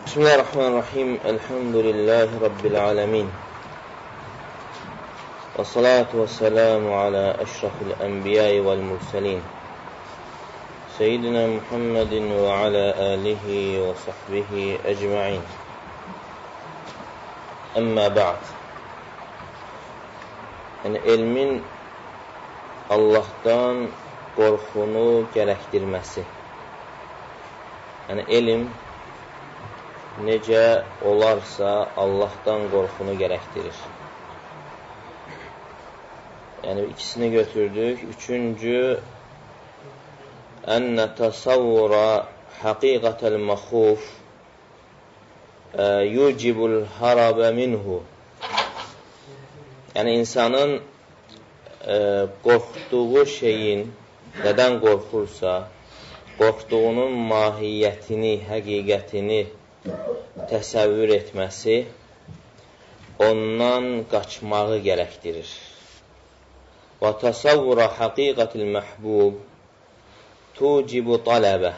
بسم الله الرحمن الرحيم. الحمد لله رب العالمين. والصلاة والسلام على أشرف الأنبياء والمرسلين. سيدنا محمد وعلى آله وصحبه أجمعين. أما بعد. Yəni, elmin Allahdan qorxunu gərəkdirməsi. Yəni, elm necə olarsa Allahdan qorxunu gərəkdirir. Yəni, ikisini götürdük. Üçüncü, ənnə təsavvura həqiqətəl məxuf yucibul harabə minhu. Yəni, insanın e, qorxduğu şeyin nədən qorxursa, qorxduğunun mahiyyətini, həqiqətini təsəvvür etməsi ondan qaçmağı gərəkdirir. Və təsəvvura həqiqətil məhbub tucibu tələbə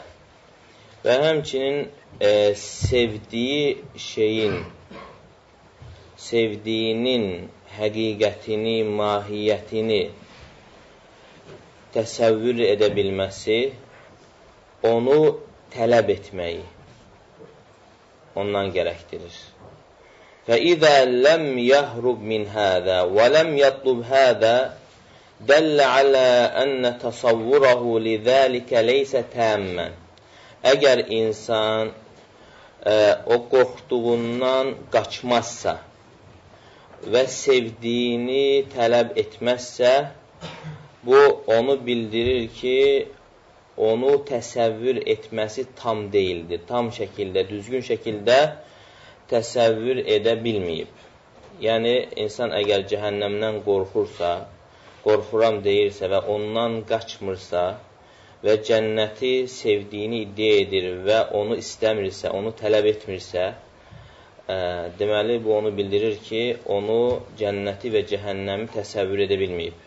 və həmçinin e, sevdiyi şeyin, sevdiyinin həqiqətini, mahiyyətini təsəvvür edə bilməsi, onu tələb etməyi ondan gərəkdirir. Və izə ləm yəhrub min həzə və ləm yatlub həzə dəllə alə ənnə təsavvurahu lizəlikə leysə təmmən. Əgər insan ə, o qorxduğundan qaçmazsa və sevdiyini tələb etməzsə, bu onu bildirir ki, onu təsəvvür etməsi tam deyildir. Tam şəkildə, düzgün şəkildə təsəvvür edə bilməyib. Yəni, insan əgər cəhənnəmdən qorxursa, qorxuram deyirsə və ondan qaçmırsa və cənnəti sevdiyini iddia edir və onu istəmirsə, onu tələb etmirsə, ə, deməli, bu onu bildirir ki, onu cənnəti və cəhənnəmi təsəvvür edə bilməyib.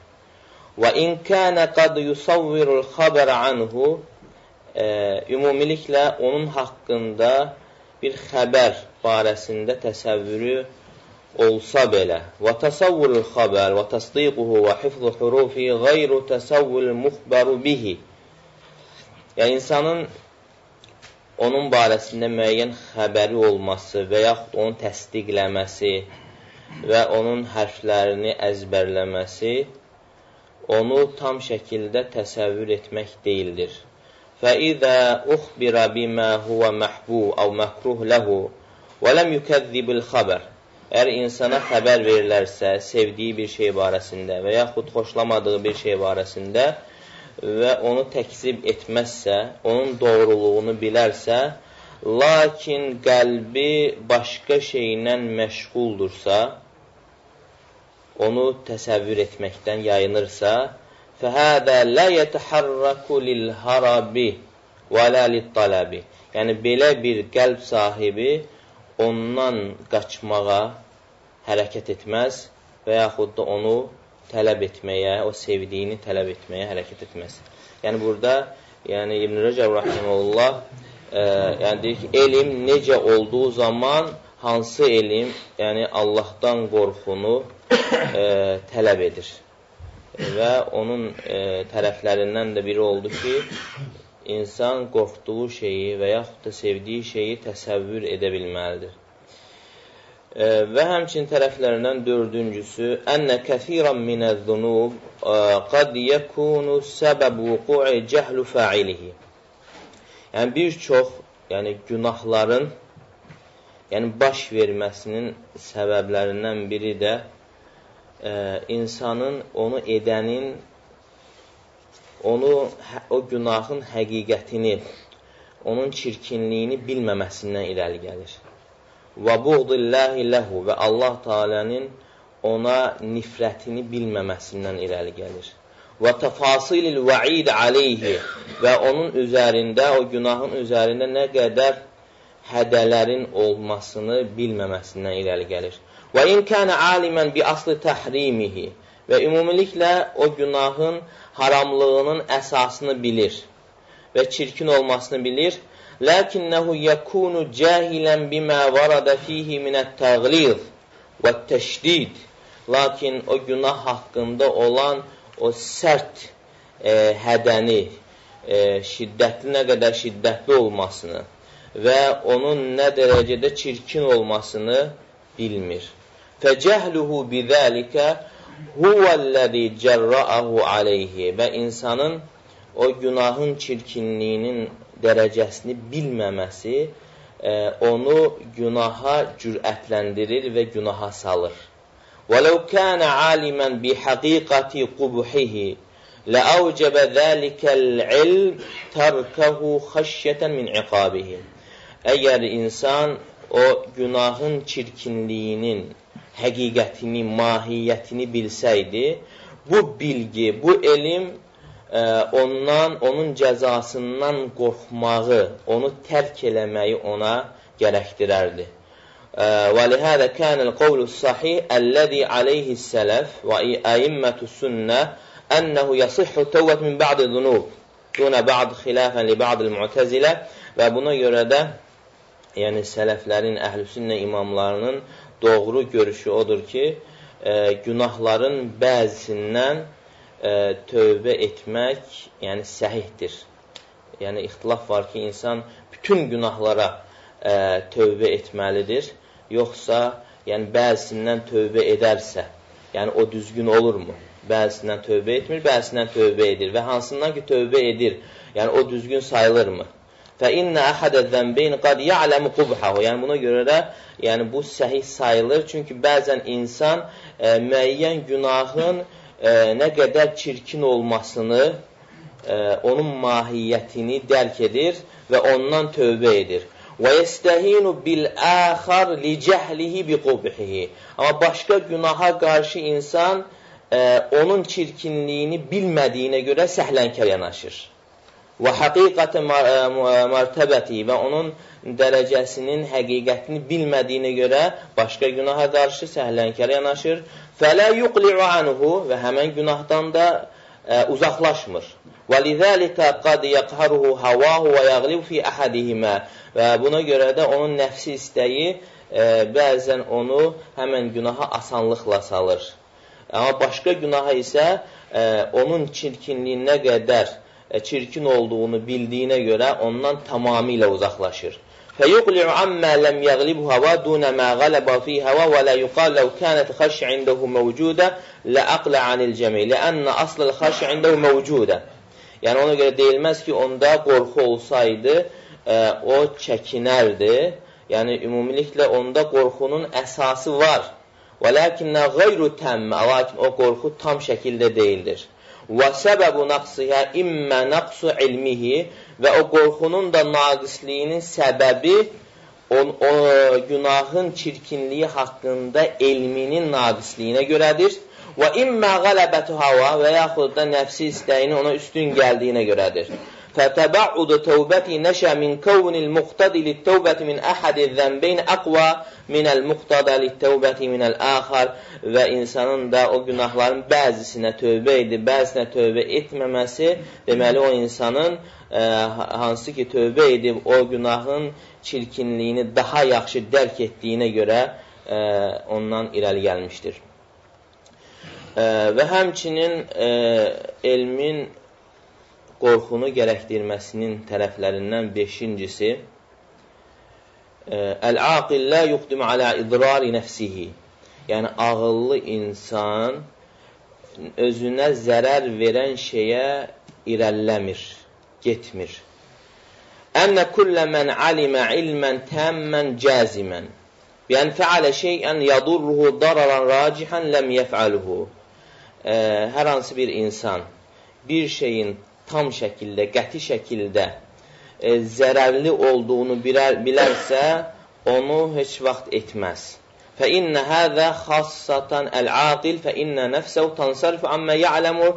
Və in kənə qad yusavvirul xəbər anhu, ə, ümumiliklə onun haqqında bir xəbər barəsində təsəvvürü olsa belə. və təsəvvürül xəbər və təsdiquhu və hifzu hurufi qeyru təsəvvül muxbəru bihi yəni insanın onun barəsində müəyyən xəbəri olması və yaxud onu təsdiqləməsi və onun hərflərini əzbərləməsi onu tam şəkildə təsəvvür etmək deyildir. فإذا أخبر بما هو محبوب أو məkruh ləhu və ləm yukəzzibul xəbər Əgər insana xəbər verilərsə, sevdiyi bir şey barəsində və yaxud xoşlamadığı bir şey barəsində və onu təkzib etməzsə, onun doğruluğunu bilərsə, lakin qəlbi başqa şeylə məşğuldursa, onu təsəvvür etməkdən yayınırsa, fəhədə lə yətəhərrəku lil-harabi və lə lit-talabi. Yəni, belə bir qəlb sahibi ondan qaçmağa hərəkət etməz və yaxud da onu tələb etməyə, o sevdiyini tələb etməyə hərəkət etməz. Yəni, burada yəni, İbn-i Rəcəb Rahimullah e, yəni, deyir ki, elm necə olduğu zaman hansı elm, yəni Allahdan qorxunu e, tələb edir və onun e, tərəflərindən də biri oldu ki, insan qorxduğu şeyi və yaxud da sevdiyi şeyi təsəvvür edə bilməlidir. E, və həmçin tərəflərindən dördüncüsü, ənnə kəsirən minəz-zunub qad yəkunu səbəb vuku'i cəhlu fa'ilihi. Yəni, bir çox yəni, günahların yəni, baş verməsinin səbəblərindən biri də e, insanın onu edənin onu o günahın həqiqətini, onun çirkinliyini bilməməsindən irəli gəlir. Və buğdillahi ləhu və Allah Teala'nın ona nifrətini bilməməsindən irəli gəlir. Və təfasilil vəid aleyhi və onun üzərində, o günahın üzərində nə qədər hədələrin olmasını bilməməsindən irəli gəlir. Və in kənə alimən bi aslı təhrimihi və ümumiliklə o günahın haramlığının əsasını bilir və çirkin olmasını bilir. lakinnehu yekunu cahilen bima varada fihi minət-təğliz və təşdid. Lakin o günah haqqında olan o sərt e, hədəni, e, şiddətli nə qədər şiddətli olmasını və onun nə dərəcədə çirkin olmasını bilmir. Fəcəhluhu bizəlikə huvəl-ləzi cərrəəhu aleyhi və insanın o günahın çirkinliyinin dərəcəsini bilməməsi e, onu günaha cürətləndirir və günaha salır. وَلَوْ كَانَ عَالِمًا بِحَقِيقَةِ قُبُحِهِ لَأَوْجَبَ ذَلِكَ الْعِلْمِ تَرْكَهُ خَشْيَةً مِنْ عِقَابِهِ Əgər insan o günahın çirkinliyinin həqiqətini, mahiyyətini bilsəydi, bu bilgi, bu elm ə, ondan, onun cəzasından qorxmağı, onu tərk eləməyi ona gərəkdirərdi. وَلِهَذَا كَانَ الْقَوْلُ الصَّحِيحِ الَّذِي عَلَيْهِ السَّلَفُ وَأَئِمَّةُ السُنَّةِ أَنَّهُ يَصِحُّ التَّوْبَةُ مِنْ بَعْضِ الذُّنُوبِ دُونَ بَعْض خِلَافًا لِبَعْضِ الْمُعْتَزِلَةِ Və buna görə də yəni sələflərin, əhlüsünnə imamlarının doğru görüşü odur ki, e, günahların bəzisindən e, tövbə etmək, yəni səhihdir. Yəni ixtilaf var ki, insan bütün günahlara e, tövbə etməlidir, yoxsa yəni bəzisindən tövbə edərsə, yəni o düzgün olurmu? Bəzisindən tövbə etmir, bəzisindən tövbə edir və hansından ki, tövbə edir, yəni o düzgün sayılırmı? Fə innə əhədə zəmbeyn qad ya'ləmu qubhahu. Yəni buna görə də yəni bu səhih sayılır. Çünki bəzən insan e, müəyyən günahın e, nə qədər çirkin olmasını, e, onun mahiyyətini dərk edir və ondan tövbə edir. Və yestəhinu bil əxar li cəhlihi bi qubhihi. Amma başqa günaha qarşı insan e, onun çirkinliyini bilmədiyinə görə səhlənkar yanaşır və həqiqətə mərtəbəti və onun dərəcəsinin həqiqətini bilmədiyinə görə başqa günaha qarşı səhlənkar yanaşır. Fələ yuqli'u anhu və həmən günahdan da ə, e, uzaqlaşmır. Və lizəlikə qad yaqharuhu havahu və yəğlib fi əhədihimə və buna görə də onun nəfsi istəyi ə, e, bəzən onu həmən günaha asanlıqla salır. Amma başqa günaha isə ə, e, onun çirkinliyinə qədər E, çirkin olduğunu bildiyinə görə ondan tamamilə uzaqlaşır. فيقلع عما لم يغلبه هوى دون ما غلب فيه هوى ولا يقال لو كانت خش عنده موجودة لأقلع عن الجميع لأن أصل الخش عنده موجودة Yəni ona görə deyilməz ki, onda qorxu olsaydı, ə, e, o çəkinərdi. Yəni ümumiliklə onda qorxunun əsası var. Və lakinnə qeyru təmmə, lakin o qorxu tam şəkildə deyildir. Və səbəbu naqsihə immə naqsu ilmihi və o qorxunun da naqisliyinin səbəbi on, o, günahın çirkinliyi haqqında elminin naqisliyinə görədir. Və immə qələbətu hava və yaxud da nəfsi istəyini ona üstün gəldiyinə görədir. فتبعد توبتي نشأ من كون المقتضي للتوبة من أحد الذنبين أقوى من المقتضى للتوبة من الآخر və insanın da o günahların bəzisinə tövbə edib, bəzisinə tövbə etməməsi, deməli o insanın ə, hansı ki tövbə edib o günahın çirkinliyini daha yaxşı dərk etdiyinə görə ə, ondan irəli gəlmişdir. Ə, və həmçinin ə, elmin qorxunu gərəkdirməsinin tərəflərindən beşincisi Əl-aqil la yuqdim alə idrari nəfsihi Yəni, ağıllı insan özünə zərər verən şeyə irəlləmir, getmir. Ənə kullə mən alimə ilmən təmmən cəzimən Biyən fəalə şeyən yadurruhu dararan racihən ləm yəfəluhu Hər hansı bir insan bir şeyin tam şəkildə, qəti şəkildə e, zərərli olduğunu bilər, bilərsə, onu heç vaxt etməz. Fə innə həzə xassatan əl-aqil fə innə nəfsəv tansarif ammə ya'ləmu e,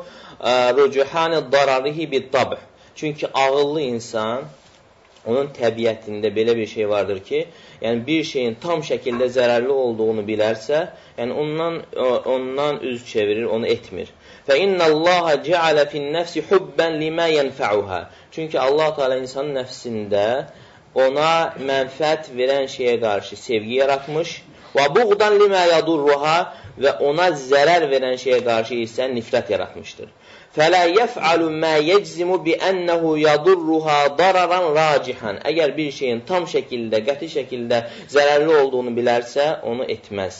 rücuhani dararihi bid-dabh. Çünki ağıllı insan onun təbiətində belə bir şey vardır ki, yəni bir şeyin tam şəkildə zərərli olduğunu bilərsə, yəni ondan ondan üz çevirir, onu etmir. Fə innallaha cealə fin nəfsi hubban limə yenfa'uha. Çünki Allah Teala insanın nəfsində ona mənfəət verən şeyə qarşı sevgi yaratmış və buğdan limə yadurruha və ona zərər verən şeyə qarşı isə nifrət yaratmışdır. Fələ yəf'alu mə yeczimu bi ənəhu yadurruha dararan racihan. Əgər bir şeyin tam şəkildə, qəti şəkildə zərərli olduğunu bilərsə, onu etməz.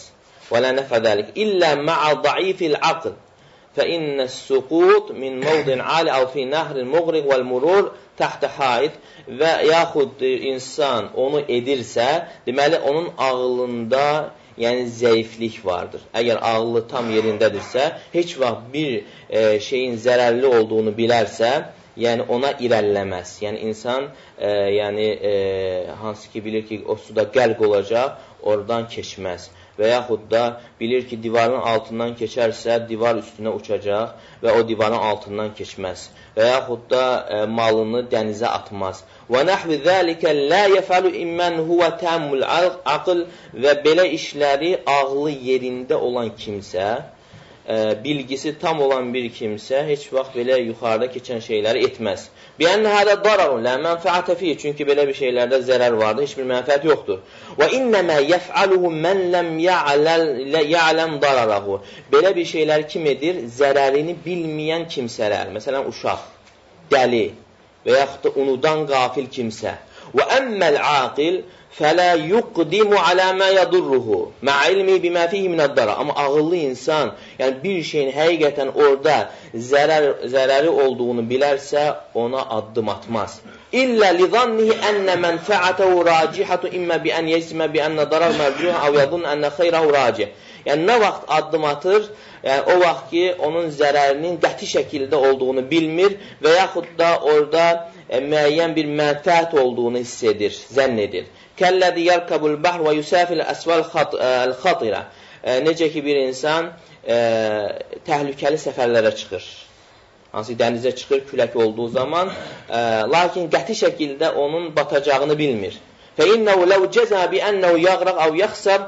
Və lə nəfədəlik illə ma'a daifil aql. فإن السقوط من موضع عالي أو في نهر المغرق والmurur tahtə haid və yaxud insan onu edirsə, deməli onun ağlında yəni zəiflik vardır. Əgər ağlı tam yerindədirsə, heç vaxt bir e, şeyin zərərli olduğunu bilərsə, yəni ona irəlləməz. Yəni insan e, yəni e, hansı ki bilir ki, o suda qərq olacaq, oradan keçməz və yaxud da bilir ki, divarın altından keçərsə, divar üstünə uçacaq və o divarın altından keçməz. Və yaxud da e, malını dənizə atmaz. Və nəhvi zəlikə lə yəfəlu immən huvə təmmül aql və belə işləri ağlı yerində olan kimsə, bilgisi tam olan bir kimsə heç vaxt belə yuxarıda keçən şeyləri etməz. Biyənnə hədə dararun, lə mənfəətə fi, çünki belə bir şeylərdə zərər vardır, heç bir mənfəət yoxdur. Və innəmə yəf'aluhu mən ləm ya'ləm dararahu. Belə bir şeyləri kim edir? Zərərini bilməyən kimsələr, məsələn, uşaq, dəli və yaxud da unudan qafil kimsə. Və əmməl aqil fələ yuqdimu alə mə yadurruhu mə ilmi bimə fihi minəddara. Amma ağıllı insan, yəni bir şeyin həqiqətən orada zərər, zərəri olduğunu bilərsə, ona addım atmaz. İllə lizannihi ənə mənfəətəhu racihatu immə bi ən yecmə bi ənə darar mərcuh əv yadun ənə xeyrahu racih. Yəni, nə vaxt addım atır? Yəni, o vaxt ki, onun zərərinin qəti şəkildə olduğunu bilmir və yaxud da orada e, müəyyən bir mənfəət olduğunu hiss edir, zənn edir. Kəlləzi yərkəbul bahr və yusafil əsval xatirə. Necə ki, bir insan ə, təhlükəli səfərlərə çıxır. Hansı dənizə çıxır külək olduğu zaman, ə, lakin qəti şəkildə onun batacağını bilmir. Fəinnəhu ləv cəzə bi ənəhu yağraq əv yəxsər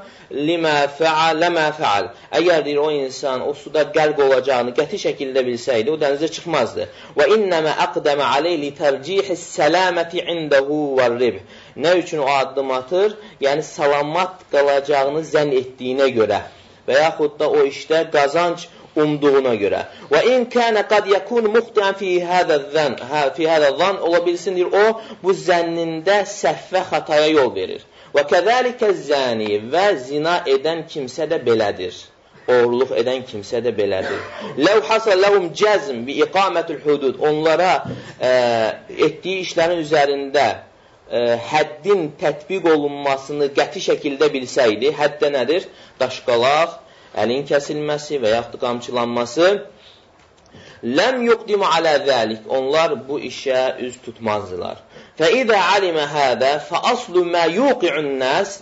limə fəal, ləmə fəal. Əgər deyir, o insan o suda qərq olacağını qəti şəkildə bilsəydi, o dənizə çıxmazdı. Və innəmə əqdəmə aleyh li tərcihis sələməti indəhu və rib. Nə üçün o addım atır? Yəni, salamat qalacağını zənn etdiyinə görə və yaxud da o işdə qazanc umduğuna görə. Və in kana qad yakun muxtian fi hada zan, fi hada zan ola bilsin deyir o bu zənnində səhvə, xataya yol verir. Və kəzəlikə zəni və zina edən kimsə də belədir. Oğurluq edən kimsə də belədir. Ləv hasal ləhum cəzm bi iqamətül hudud. Onlara ə, etdiyi işlərin üzərində ə, həddin tətbiq olunmasını qəti şəkildə bilsəydi, hədd nədir? Daşqalaq, əlin kəsilməsi və yaxud qamçılanması ləm yuqdimu alə zəlik. Onlar bu işə üz tutmazdılar. Fəidə alimə hədə fəaslu mə yuqi'un nəs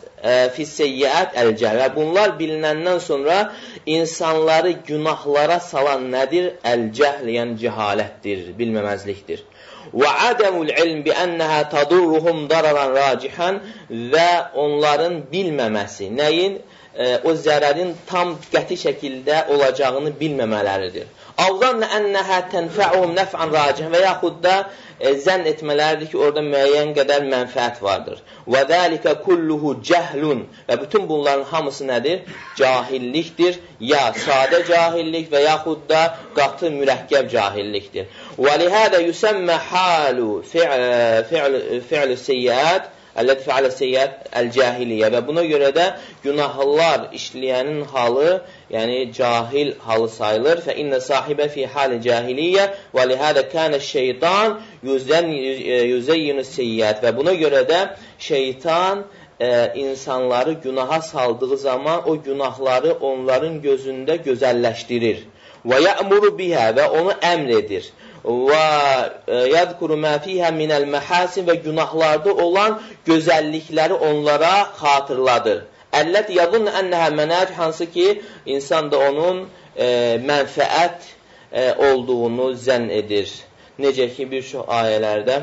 fisseyyiət əlcəl. Və bunlar bilinəndən sonra insanları günahlara salan nədir? Əlcəhl, yəni cəhalətdir, bilməməzlikdir. Və adəmul ilm bi ənəhə tadurruhum dararan racihan və onların bilməməsi. Nəyin? o zərərin tam qəti şəkildə olacağını bilməmələridir. Avzanna ənəhə tənfəuhum nəf'an racih və yaxud da e, zənn etmələridir ki, orada müəyyən qədər mənfəət vardır. Və zəlikə kulluhu cəhlun və bütün bunların hamısı nədir? Cahillikdir, ya sadə cahillik və yaxud da qatı mürəkkəb cahillikdir. Və lihədə yüsəmmə halu fi'l seyyət Əlləti fəalə seyyət əl-cahiliyyə və buna görə də günahlar işləyənin halı, yəni cahil halı sayılır. Fə innə sahibə fi hali cahiliyyə və lihədə kənə şeytan yüzəyyinu seyyət və buna görə də şeytan e, insanları günaha saldığı zaman o günahları onların gözündə gözəlləşdirir. Və yəmuru bihə və onu əmr edir və e, yədkuru mə fiyhə minəl məhasin və günahlarda olan gözəllikləri onlara xatırladır. Əllət yadun ənəhə mənəc hansı ki, insan da onun e, mənfəət e, olduğunu zənn edir. Necə ki, bir çox ayələrdə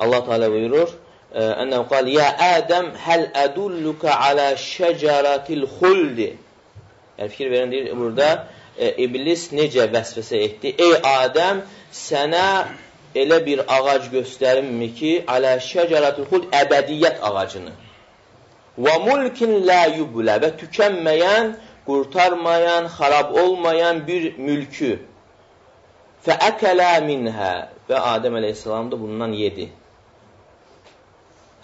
Allah Teala buyurur, Ənəv qal, Ya Ədəm, həl ədulluka alə şəcərətil xuldi. Yəni, fikir verin, deyir, burada, e, iblis necə vəsvəsə etdi? Ey Adəm, sənə elə bir ağac göstərinmi ki, alə şəcərətul xuld əbədiyyət ağacını. Və mulkin la yublə və tükənməyən, qurtarmayan, xarab olmayan bir mülkü. Fəəkələ minhə və Adəm əleyhissalam da bundan yedi.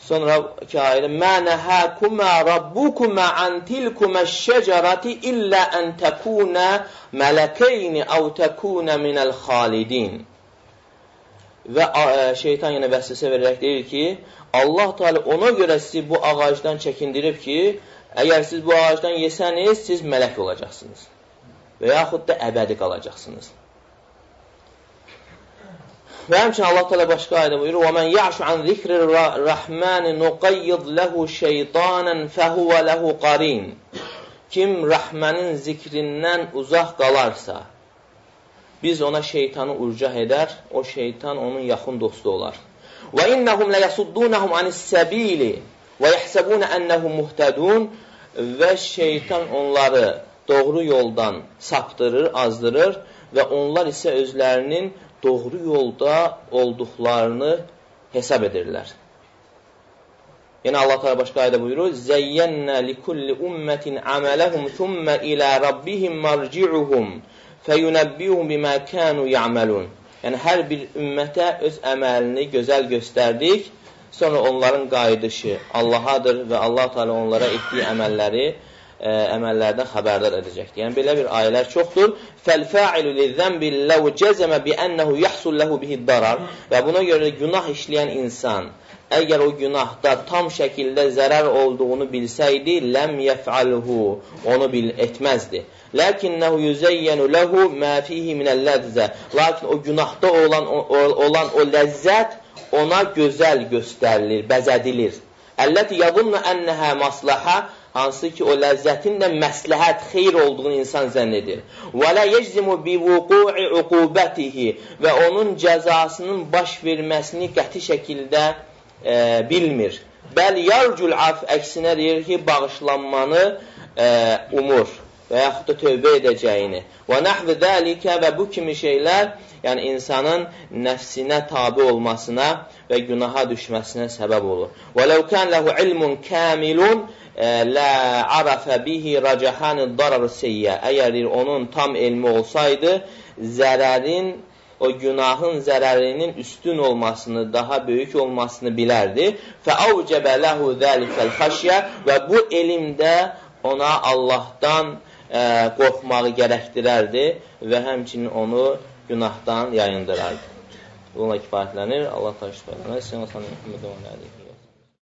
Sonraki ayədə Mə nəhəkumə rabbukumə an tilkumə şəcərəti illə ən təkunə mələkeyni əv təkunə minəl xalidin. Və şeytan yenə vəsvəsə verərək deyir ki, Allah Teala ona görə sizi bu ağacdan çəkindirib ki, əgər siz bu ağacdan yesəniz, siz mələk olacaqsınız və yaxud da əbədi qalacaqsınız. Və həmçinin Allah təala başqa ayədə buyurur: "Və men ya'şu an zikrir rahman nuqayyid lehu şeytanan fehuve lehu qarin." Kim Rəhmənin zikrindən uzaq qalarsa, biz ona şeytanı urcah edər, o şeytan onun yaxın dostu olar. Və innahum la yasuddunhum anis-sabili və yahsabun annahum muhtadun və şeytan onları doğru yoldan saptırır, azdırır və onlar isə özlərinin doğru yolda olduqlarını hesab edirlər. Yenə Allah Teala başqa ayədə buyurur: "Zeyyennə likulli ummetin amalahum thumma ila rabbihim marci'uhum feyunabbihum bima kanu ya'malun." Yəni hər bir ümmətə öz əməlini gözəl göstərdik. Sonra onların qayıdışı Allahadır və Allah Teala onlara etdiyi əməlləri əməllərdən xəbərdar edəcəkdir. Yəni, belə bir ayələr çoxdur. Fəl-fə'ilu lizzəmbi ləv cəzəmə bi ənəhu yəhsul ləhu bihi darar və buna görə günah işləyən insan əgər o günahda tam şəkildə zərər olduğunu bilsəydi, ləm yəf'alhu, onu bil etməzdi. Lakinnəhu yüzəyyənu ləhu mə fihi minəl-ləzzə. Lakin o günahda olan o, olan o ləzzət ona gözəl göstərilir, bəzədilir. Əlləti yadunna ənəhə maslahə hansı ki, o ləzzətin də məsləhət, xeyr olduğunu insan zənn edir. Və lə yeczimu bi vuqu'i uqubətihi və onun cəzasının baş verməsini qəti şəkildə e, bilmir. Bəl yarcul af əksinə deyir ki, bağışlanmanı e, umur və yaxud da tövbə edəcəyini. Və nəhvi dəlikə və bu kimi şeylər, yəni insanın nəfsinə tabi olmasına və günaha düşməsinə səbəb olur. Və ləv kən ləhu ilmun kamilun lə arafə bihi racahanı darar seyyə. Əgər onun tam elmi olsaydı, zərərin, o günahın zərərinin üstün olmasını, daha böyük olmasını bilərdi. Fəavcəbə ləhu zəlikəl xəşyə və bu elmdə ona Allahdan ə, qorxmağı gərəkdirərdi və həmçinin onu günahdan yayındırardı. Bununla kifayətlənir. Allah təşkil edənə. Sinə sanı Muhammedə və